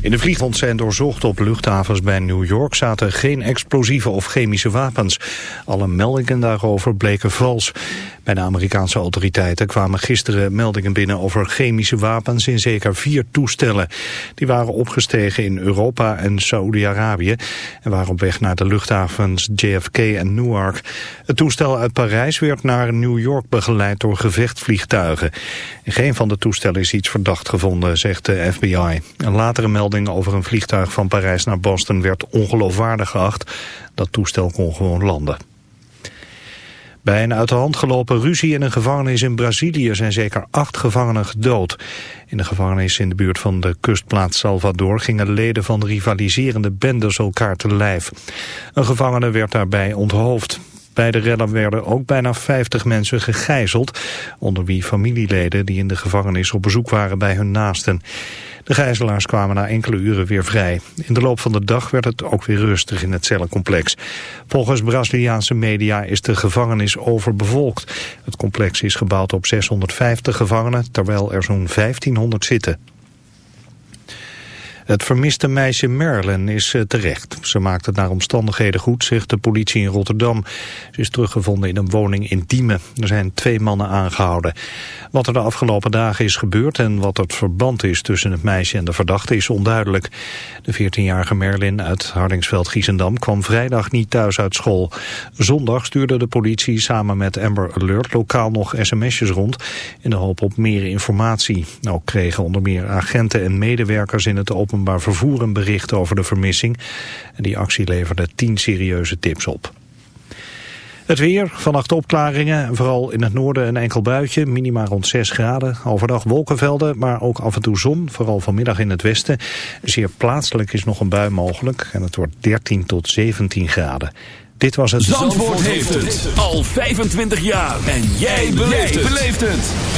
In de vliegtuig zijn doorzocht op luchthavens bij New York zaten geen explosieve of chemische wapens. Alle meldingen daarover bleken vals. Bij de Amerikaanse autoriteiten kwamen gisteren meldingen binnen over chemische wapens in zeker vier toestellen. Die waren opgestegen in Europa en Saoedi-Arabië en waren op weg naar de luchthavens JFK en Newark. Het toestel uit Parijs werd naar New York begeleid door gevechtvliegtuigen. Geen van de toestellen is iets verdacht gevonden, zegt de FBI. Een latere melding over een vliegtuig van Parijs naar Boston werd ongeloofwaardig geacht. Dat toestel kon gewoon landen. Bij een uit de hand gelopen ruzie in een gevangenis in Brazilië zijn zeker acht gevangenen gedood. In de gevangenis in de buurt van de kustplaats Salvador gingen leden van rivaliserende bendes elkaar te lijf. Een gevangene werd daarbij onthoofd. Bij de rellen werden ook bijna 50 mensen gegijzeld, onder wie familieleden die in de gevangenis op bezoek waren bij hun naasten. De gijzelaars kwamen na enkele uren weer vrij. In de loop van de dag werd het ook weer rustig in het cellencomplex. Volgens Braziliaanse media is de gevangenis overbevolkt. Het complex is gebouwd op 650 gevangenen, terwijl er zo'n 1500 zitten. Het vermiste meisje Marilyn is eh, terecht. Ze maakt het naar omstandigheden goed, zegt de politie in Rotterdam. Ze is teruggevonden in een woning in Diemen. Er zijn twee mannen aangehouden. Wat er de afgelopen dagen is gebeurd en wat het verband is tussen het meisje en de verdachte is onduidelijk. De 14-jarige Merlin uit Hardingsveld-Giessendam kwam vrijdag niet thuis uit school. Zondag stuurde de politie samen met Amber Alert lokaal nog sms'jes rond in de hoop op meer informatie. Ook kregen onder meer agenten en medewerkers in het openbaar vervoer een bericht over de vermissing. En die actie leverde tien serieuze tips op. Het weer, vannacht opklaringen, vooral in het noorden een enkel buitje, minima rond 6 graden. Overdag wolkenvelden, maar ook af en toe zon, vooral vanmiddag in het westen. Zeer plaatselijk is nog een bui mogelijk en het wordt 13 tot 17 graden. Dit was het... Zandvoort, heeft het al 25 jaar. En jij beleeft het.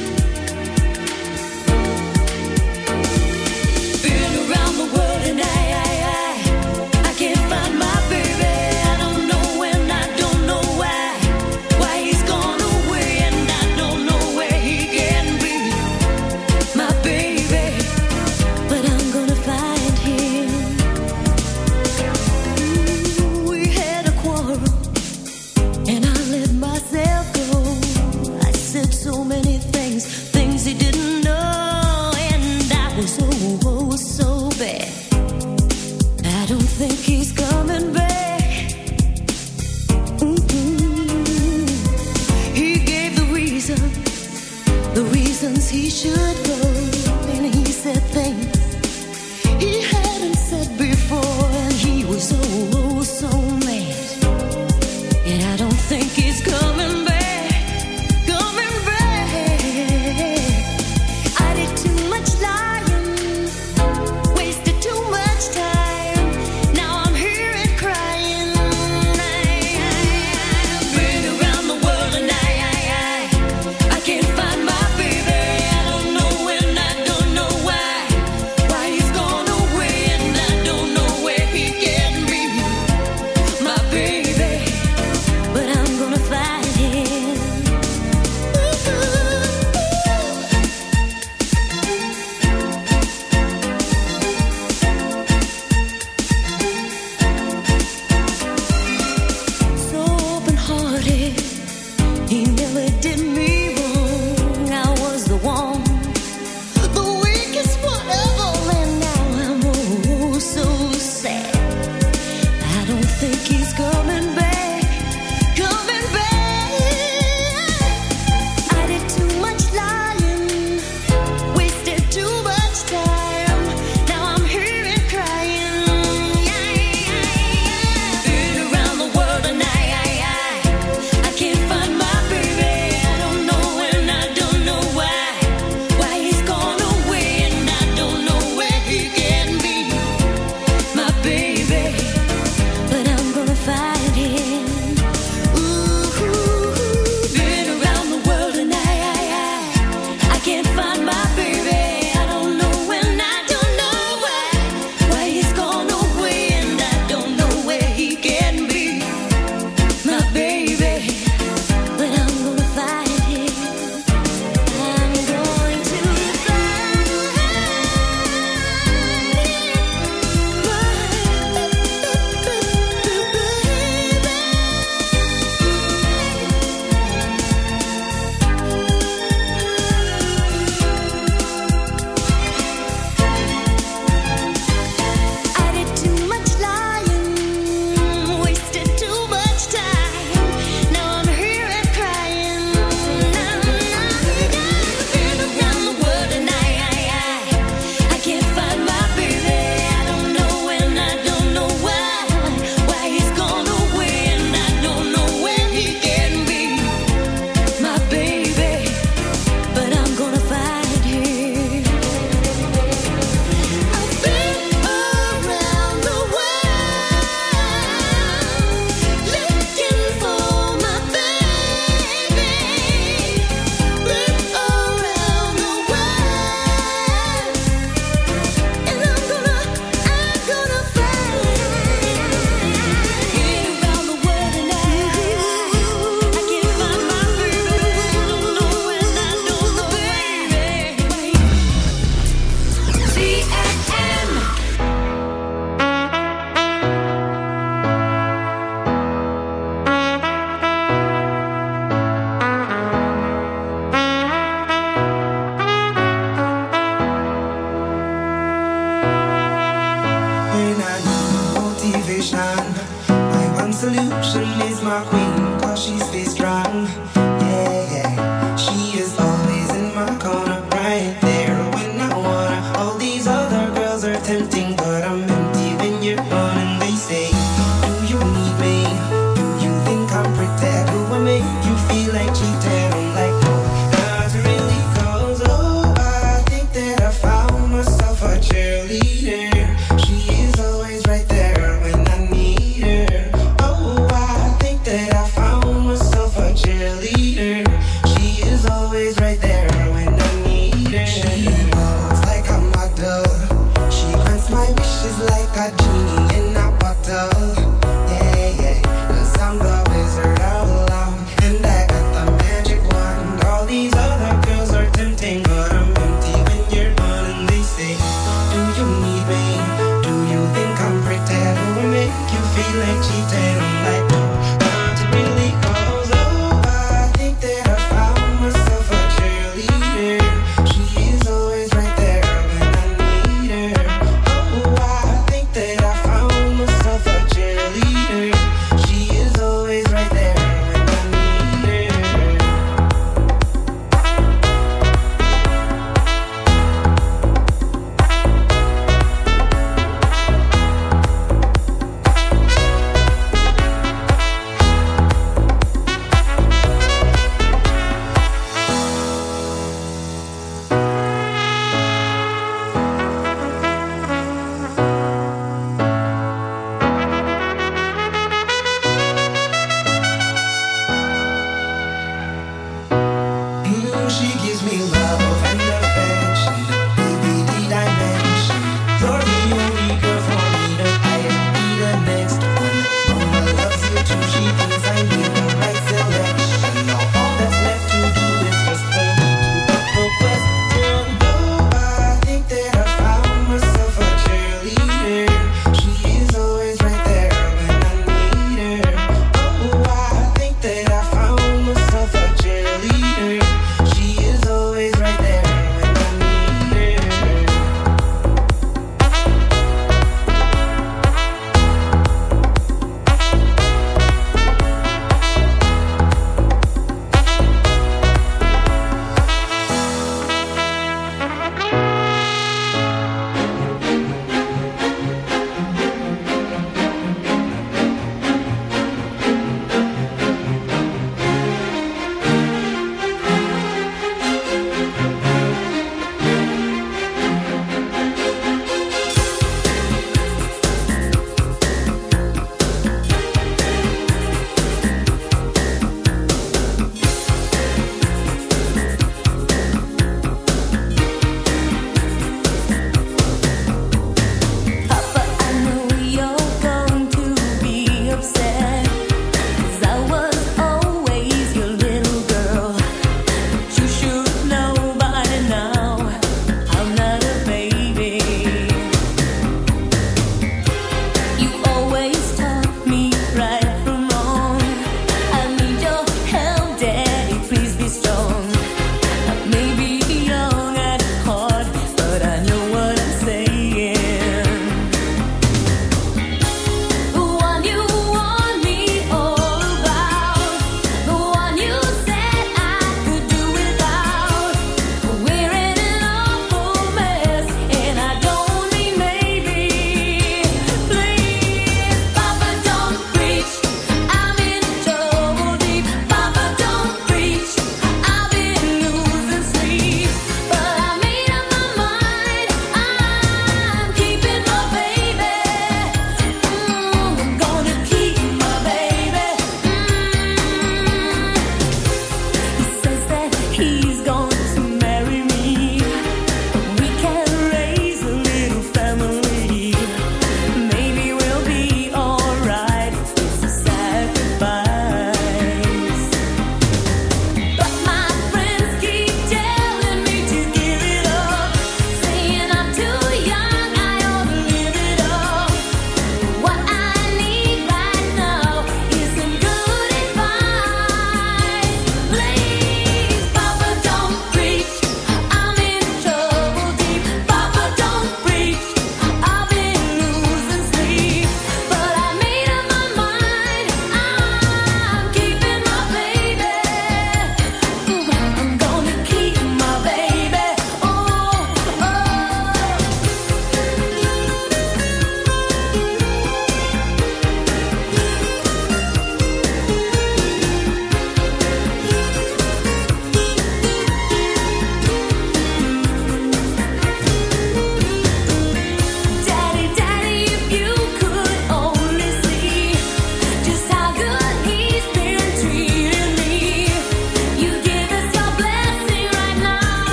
He really didn't.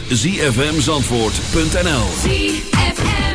www.zfmzandvoort.nl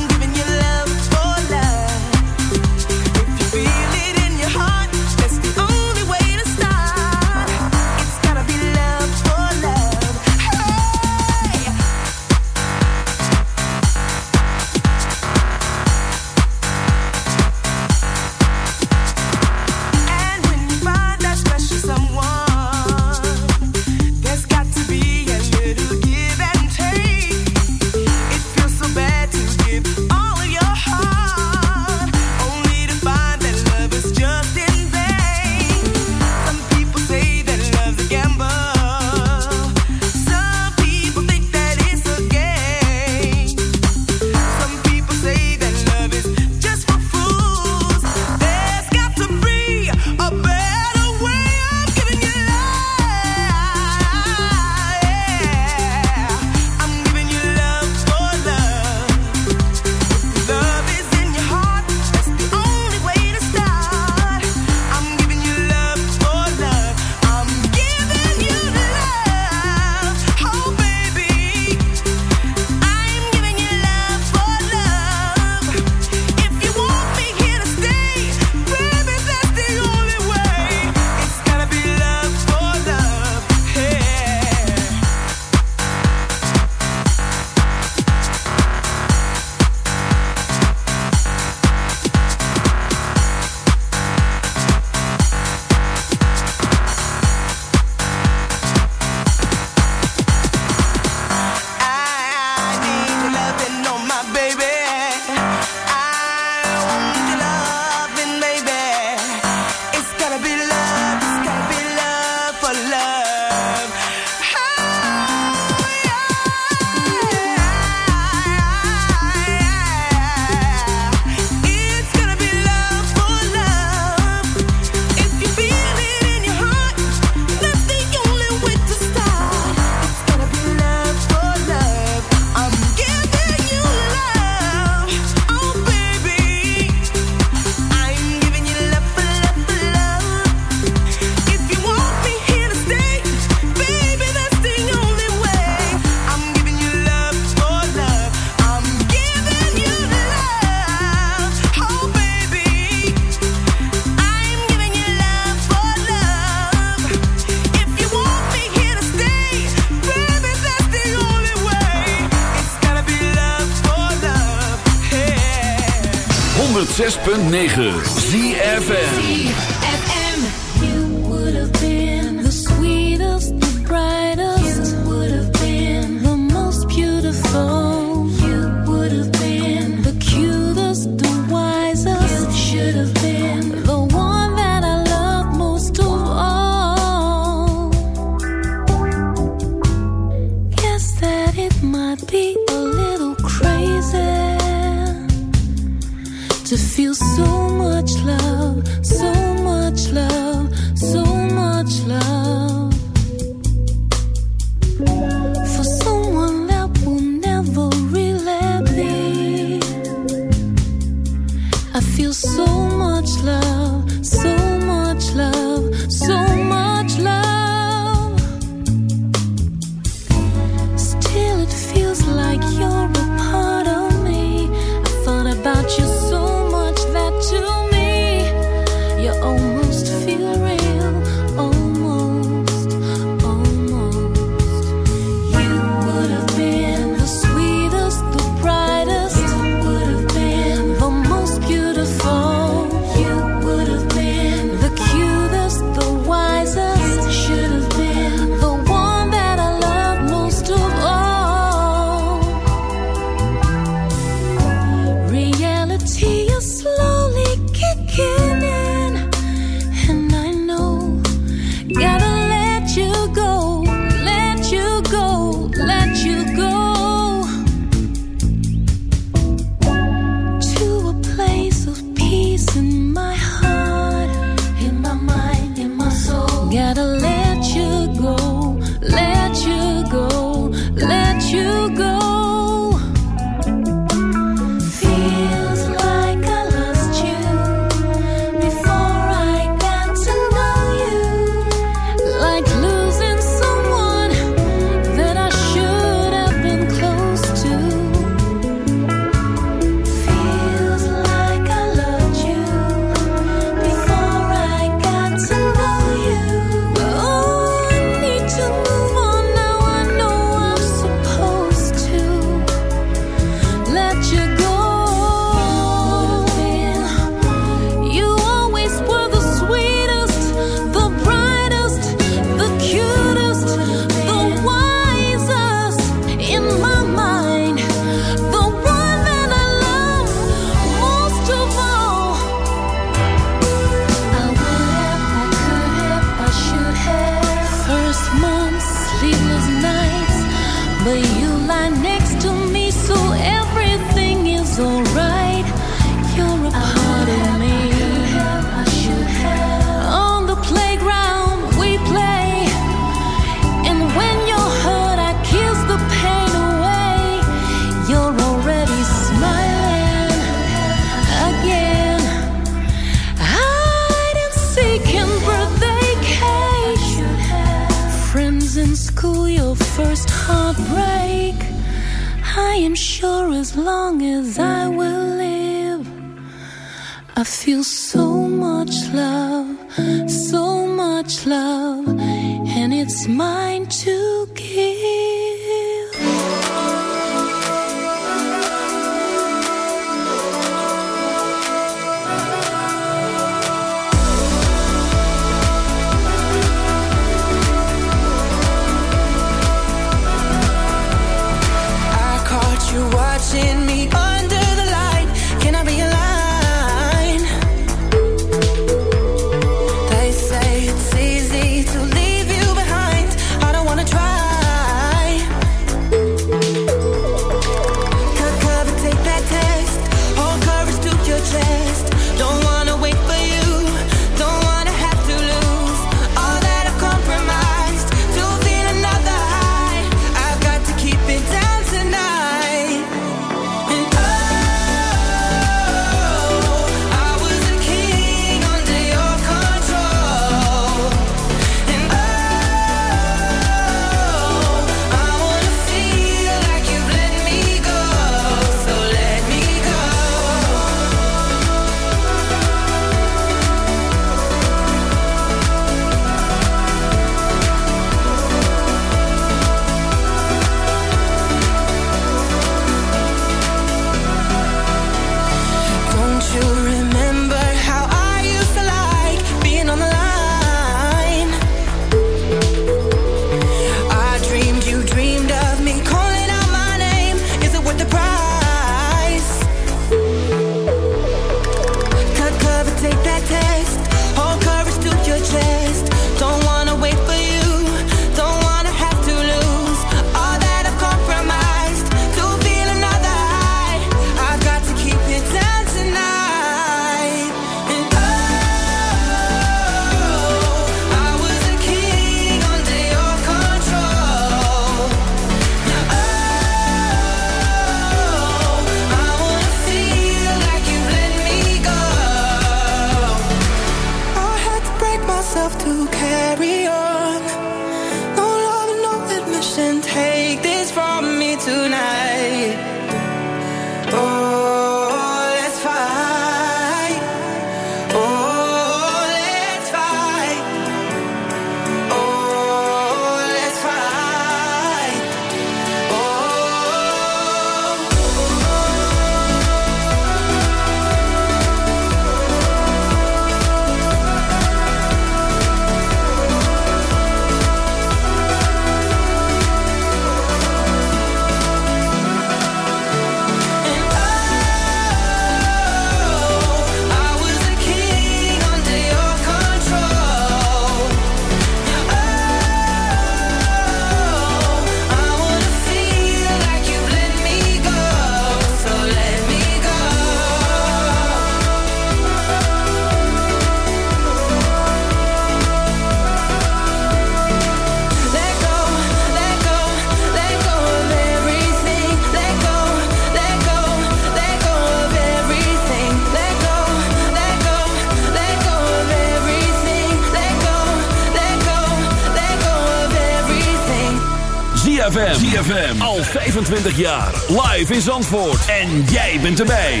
25 jaar. Live in Zandvoort. En jij bent erbij.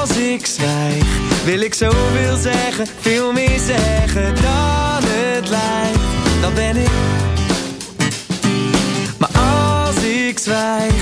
Als ik zwijg, wil ik zoveel zeggen. Veel meer zeggen dan het lijkt. Dan ben ik... Maar als ik zwijg,